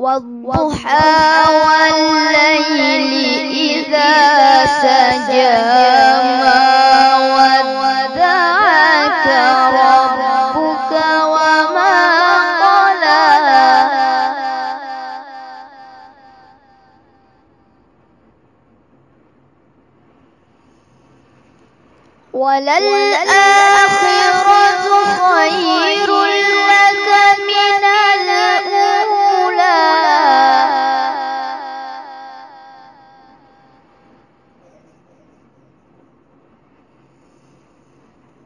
والضحى والليل إذا سجى ما ودعك ربك وما قلى وللآخرة خير